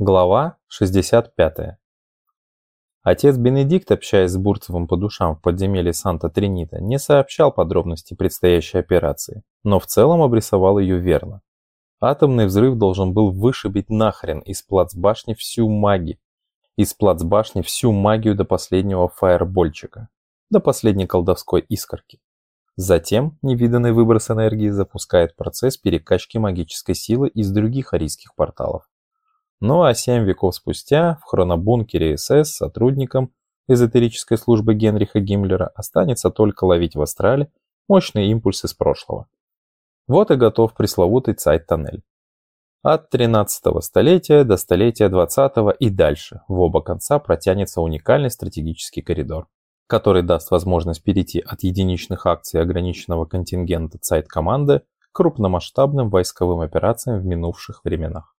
Глава 65. Отец Бенедикт, общаясь с Бурцевым по душам в подземелье Санта-Тринита, не сообщал подробностей предстоящей операции, но в целом обрисовал ее верно. Атомный взрыв должен был вышибить нахрен из плацбашни всю магию, из плацбашни всю магию до последнего фаербольчика, до последней колдовской искорки. Затем невиданный выброс энергии запускает процесс перекачки магической силы из других арийских порталов. Ну а семь веков спустя в хронобункере СС сотрудникам эзотерической службы Генриха Гиммлера останется только ловить в астрале мощные импульсы с прошлого. Вот и готов пресловутый Цайт-тоннель. От 13 столетия до столетия 20 и дальше в оба конца протянется уникальный стратегический коридор, который даст возможность перейти от единичных акций ограниченного контингента Цайт-команды к крупномасштабным войсковым операциям в минувших временах.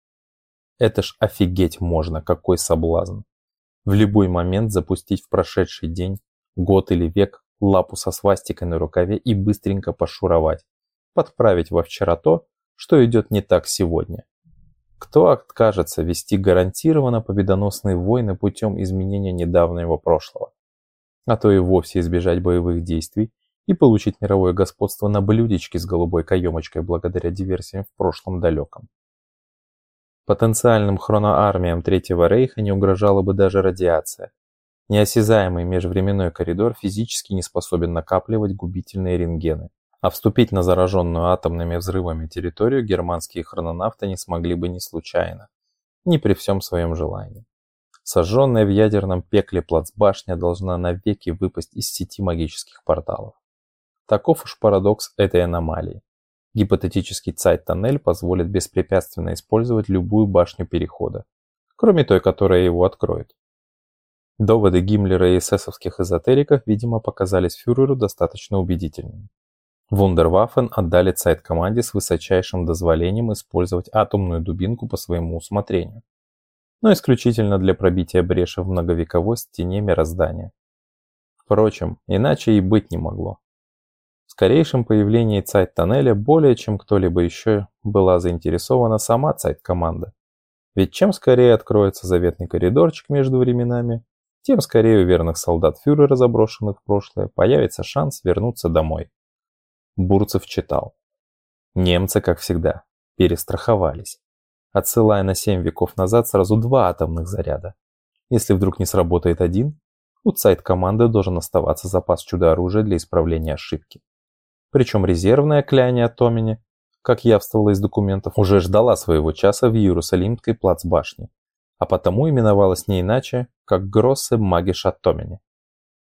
Это ж офигеть можно, какой соблазн. В любой момент запустить в прошедший день, год или век лапу со свастикой на рукаве и быстренько пошуровать, подправить во вчера то, что идет не так сегодня. Кто откажется вести гарантированно победоносные войны путем изменения недавнего прошлого? А то и вовсе избежать боевых действий и получить мировое господство на блюдечке с голубой каемочкой благодаря диверсиям в прошлом далеком. Потенциальным хроноармиям Третьего Рейха не угрожала бы даже радиация. Неосязаемый межвременной коридор физически не способен накапливать губительные рентгены. А вступить на зараженную атомными взрывами территорию германские хрононавты не смогли бы ни случайно, ни при всем своем желании. Сожженная в ядерном пекле плацбашня должна навеки выпасть из сети магических порталов. Таков уж парадокс этой аномалии. Гипотетический Цайт-тоннель позволит беспрепятственно использовать любую башню перехода, кроме той, которая его откроет. Доводы Гиммлера и эсэсовских эзотериков, видимо, показались фюреру достаточно убедительными. Вундерваффен отдали Цайт-команде с высочайшим дозволением использовать атомную дубинку по своему усмотрению, но исключительно для пробития бреши в многовековой стене мироздания. Впрочем, иначе и быть не могло скорейшем появлении Цайт-тоннеля более чем кто-либо еще была заинтересована сама Цайт-команда. Ведь чем скорее откроется заветный коридорчик между временами, тем скорее у верных солдат фюрера, заброшенных в прошлое, появится шанс вернуться домой. Бурцев читал. Немцы, как всегда, перестраховались, отсылая на семь веков назад сразу два атомных заряда. Если вдруг не сработает один, у Цайт-команды должен оставаться запас чудо-оружия для исправления ошибки. Причем резервная Кляния Томини, как явствовало из документов, уже ждала своего часа в Иерусалимской плацбашне, а потому именовалась не иначе, как Гроссе Магиша Томини.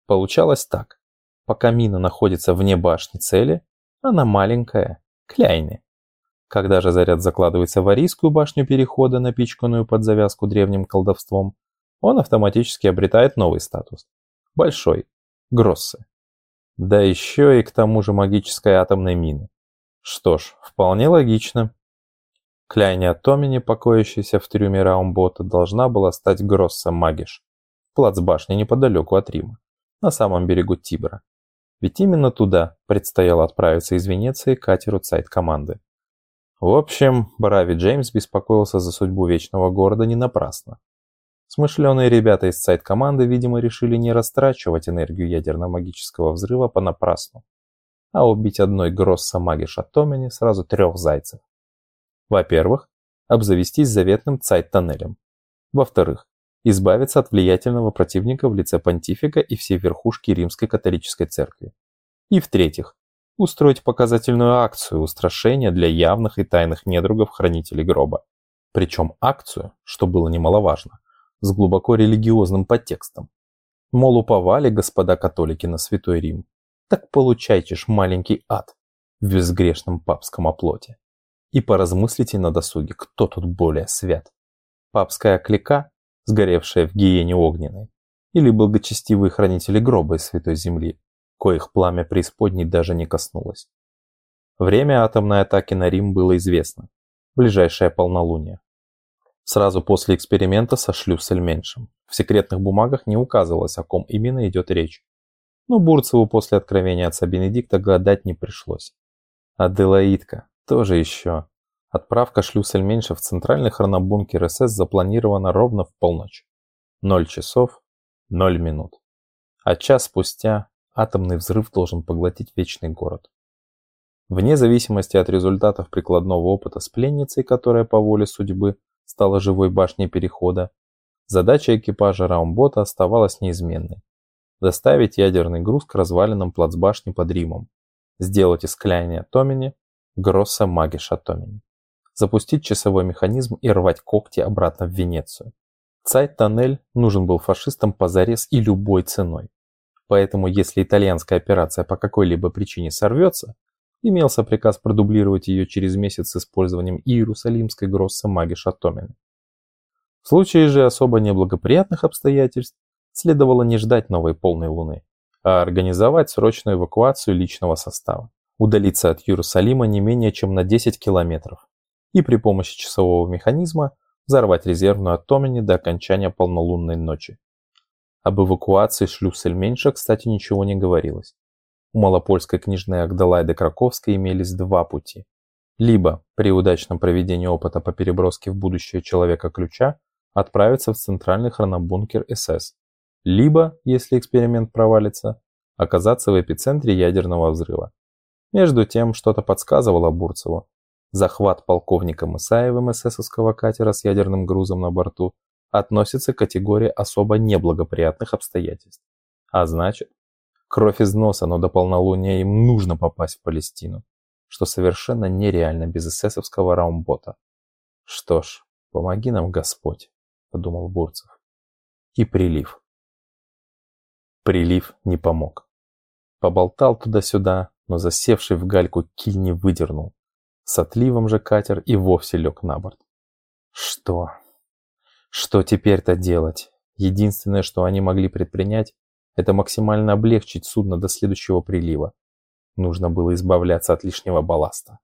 Получалось так. Пока мина находится вне башни цели, она маленькая, кляйне. Когда же заряд закладывается в арийскую башню перехода, напичканную под завязку древним колдовством, он автоматически обретает новый статус. Большой, Гроссе. Да еще и к тому же магической атомной мины. Что ж, вполне логично. Кляйня Томини, покоящаяся в трюме Раумбота, должна была стать Гросса Магиш, в плацбашне неподалеку от Рима, на самом берегу Тибра. Ведь именно туда предстояло отправиться из Венеции катеру Цайт-команды. В общем, Брави Джеймс беспокоился за судьбу Вечного Города не напрасно. Смышленые ребята из сайт-команды, видимо, решили не растрачивать энергию ядерно-магического взрыва понапрасну, а убить одной Гросса Маги Шатомини сразу трех зайцев. Во-первых, обзавестись заветным цайт-тоннелем. Во-вторых, избавиться от влиятельного противника в лице понтифика и всей верхушки римской католической церкви. И в-третьих, устроить показательную акцию устрашения для явных и тайных недругов хранителей гроба. Причем акцию, что было немаловажно, с глубоко религиозным подтекстом. Мол, уповали господа католики на Святой Рим, так получайте ж маленький ад в безгрешном папском оплоте. И поразмыслите на досуге, кто тут более свят. Папская клика, сгоревшая в гиене огненной, или благочестивые хранители гроба из Святой Земли, коих пламя преисподней даже не коснулось. Время атомной атаки на Рим было известно. Ближайшее полнолуние. Сразу после эксперимента со шлюссельменшем. В секретных бумагах не указывалось, о ком именно идет речь. Но Бурцеву после откровения отца Бенедикта гадать не пришлось. Аделаидка, тоже еще. Отправка шлюссельменша в центральный хронобункер СС запланирована ровно в полночь. 0 часов 0 минут. А час спустя атомный взрыв должен поглотить вечный город. Вне зависимости от результатов прикладного опыта с пленницей, которая по воле судьбы стала живой башней перехода, задача экипажа Раумбота оставалась неизменной. Доставить ядерный груз к развалинам плацбашни под Римом, сделать из Кляйни Томини Гросса Магиша Томини, запустить часовой механизм и рвать когти обратно в Венецию. Цайт-тоннель нужен был фашистам позарез и любой ценой. Поэтому если итальянская операция по какой-либо причине сорвется, имелся приказ продублировать ее через месяц с использованием иерусалимской Гросса Маги Шатомина. В случае же особо неблагоприятных обстоятельств следовало не ждать новой полной луны, а организовать срочную эвакуацию личного состава, удалиться от Иерусалима не менее чем на 10 километров и при помощи часового механизма взорвать резервную от Томини до окончания полнолунной ночи. Об эвакуации Шлюссельменша, кстати, ничего не говорилось. У малопольской княжны Агдалайды Краковской имелись два пути. Либо при удачном проведении опыта по переброске в будущее человека-ключа отправиться в центральный хронобункер СС, либо, если эксперимент провалится, оказаться в эпицентре ядерного взрыва. Между тем, что-то подсказывало Бурцеву. Захват полковником Исаевым эсэсовского катера с ядерным грузом на борту относится к категории особо неблагоприятных обстоятельств. А значит, кровь из носа, но до полнолуния им нужно попасть в Палестину, что совершенно нереально без эсэсовского раумбота. Что ж, помоги нам Господь, подумал Бурцев. И прилив. Прилив не помог. Поболтал туда-сюда, но засевший в гальку киль не выдернул. С отливом же катер и вовсе лег на борт. Что? Что теперь-то делать? Единственное, что они могли предпринять, это максимально облегчить судно до следующего прилива. Нужно было избавляться от лишнего балласта.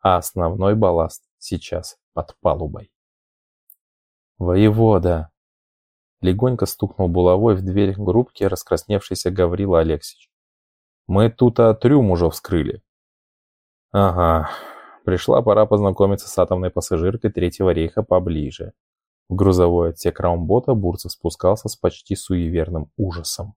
А основной балласт сейчас под палубой. «Воевода!» Легонько стукнул булавой в дверь группки раскрасневшийся Гаврила Алексич. «Мы тут а трюм уже вскрыли». «Ага, пришла пора познакомиться с атомной пассажиркой Третьего рейха поближе. В грузовой отсек раумбота Бурцев спускался с почти суеверным ужасом.